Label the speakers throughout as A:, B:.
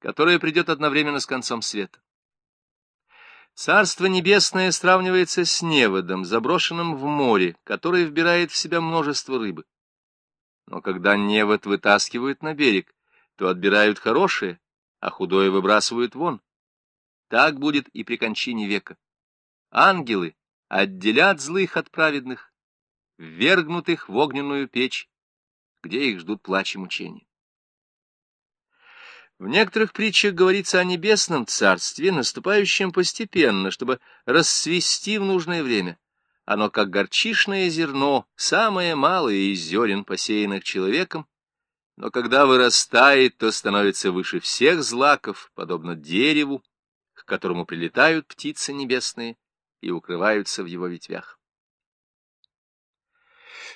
A: которое придет одновременно с концом света. Царство небесное сравнивается с неводом, заброшенным в море, который вбирает в себя множество рыбы. Но когда невод вытаскивают на берег, то отбирают хорошее, а худое выбрасывают вон. Так будет и при кончине века. Ангелы отделят злых от праведных, ввергнутых в огненную печь, где их ждут плач и мучения. В некоторых притчах говорится о небесном царстве, наступающем постепенно, чтобы расцвести в нужное время. Оно, как горчишное зерно, самое малое из зерен, посеянных человеком, но когда вырастает, то становится выше всех злаков, подобно дереву, к которому прилетают птицы небесные и укрываются в его ветвях.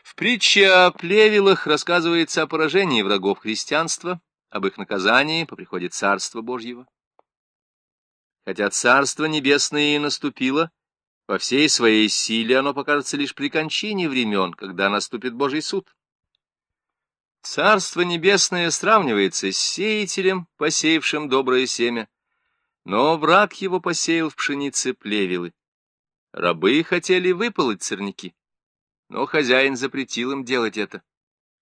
A: В притче о плевелах рассказывается о поражении врагов христианства, об их наказании по приходе Царства Божьего. Хотя Царство Небесное и наступило, во всей своей силе оно покажется лишь при кончине времен, когда наступит Божий суд. Царство Небесное сравнивается с сеятелем, посеявшим доброе семя, но враг его посеял в пшенице плевелы. Рабы хотели выполоть сорняки, но хозяин запретил им делать это,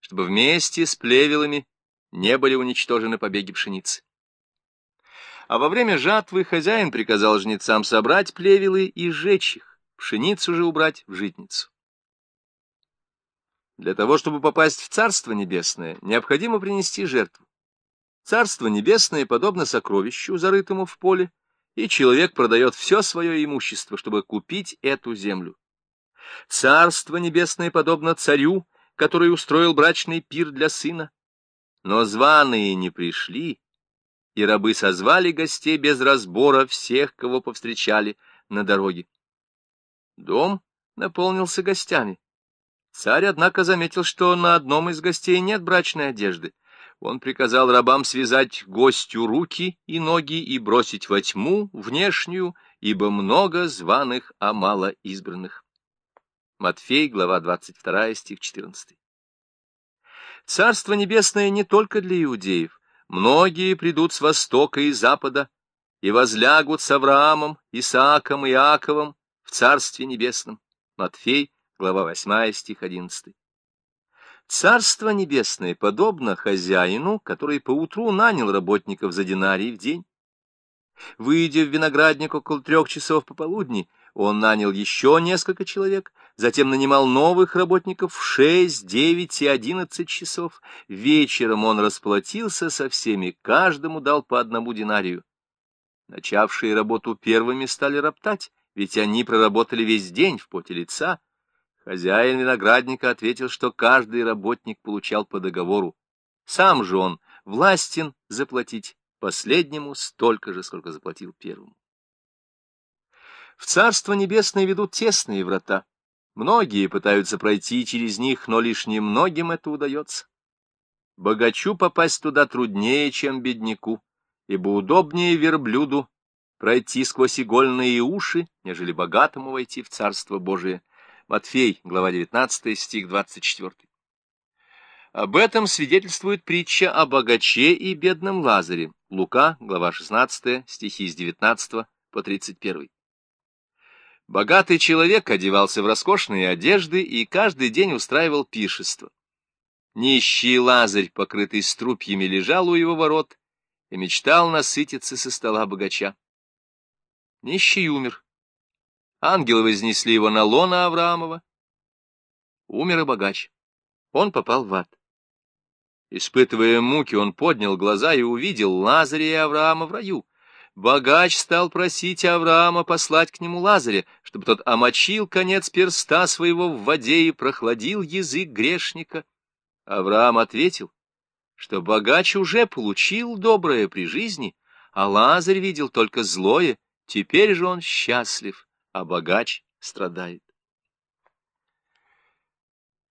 A: чтобы вместе с плевелами не были уничтожены побеги пшеницы. А во время жатвы хозяин приказал жнецам собрать плевелы и сжечь их, пшеницу же убрать в житницу. Для того, чтобы попасть в Царство Небесное, необходимо принести жертву. Царство Небесное подобно сокровищу, зарытому в поле, и человек продает все свое имущество, чтобы купить эту землю. Царство Небесное подобно царю, который устроил брачный пир для сына. Но званые не пришли, и рабы созвали гостей без разбора всех, кого повстречали на дороге. Дом наполнился гостями. Царь, однако, заметил, что на одном из гостей нет брачной одежды. Он приказал рабам связать гостю руки и ноги и бросить во тьму внешнюю, ибо много званых, а мало избранных. Матфей, глава 22, стих 14. Царство небесное не только для иудеев. Многие придут с востока и запада и возлягут с Авраамом, Исааком и Иаковом в Царстве небесном. Матфей, глава 8, стих 11. Царство небесное подобно хозяину, который поутру нанял работников за динарий в день. Выйдя в виноградник около трех часов пополудни, он нанял еще несколько человек, затем нанимал новых работников в шесть, девять и одиннадцать часов. Вечером он расплатился со всеми, каждому дал по одному динарию. Начавшие работу первыми стали роптать, ведь они проработали весь день в поте лица. Хозяин виноградника ответил, что каждый работник получал по договору. Сам же он властен заплатить последнему столько же, сколько заплатил первому. В Царство Небесное ведут тесные врата. Многие пытаются пройти через них, но лишь немногим это удается. Богачу попасть туда труднее, чем бедняку, ибо удобнее верблюду пройти сквозь игольные уши, нежели богатому войти в Царство Божие. Матфей, глава 19, стих 24. Об этом свидетельствует притча о богаче и бедном Лазаре. Лука, глава 16, стихи с 19 по 31. Богатый человек одевался в роскошные одежды и каждый день устраивал пиршество. Нищий Лазарь, покрытый струпьями, лежал у его ворот и мечтал насытиться со стола богача. Нищий умер. Ангелы вознесли его на лона Авраамова. Умер и богач. Он попал в ад. Испытывая муки, он поднял глаза и увидел Лазаря и Авраама в раю. Богач стал просить Авраама послать к нему Лазаря, чтобы тот омочил конец перста своего в воде и прохладил язык грешника. Авраам ответил, что богач уже получил доброе при жизни, а Лазарь видел только злое, теперь же он счастлив, а богач страдает.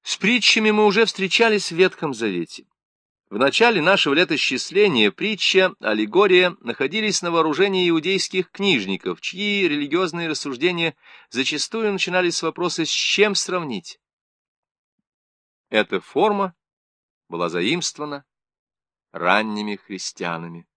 A: С притчами мы уже встречались в Ветхом Завете. В начале нашего летосчисления притча, аллегория находились на вооружении иудейских книжников, чьи религиозные рассуждения зачастую начинались с вопроса «с чем сравнить?». Эта форма была заимствована ранними христианами.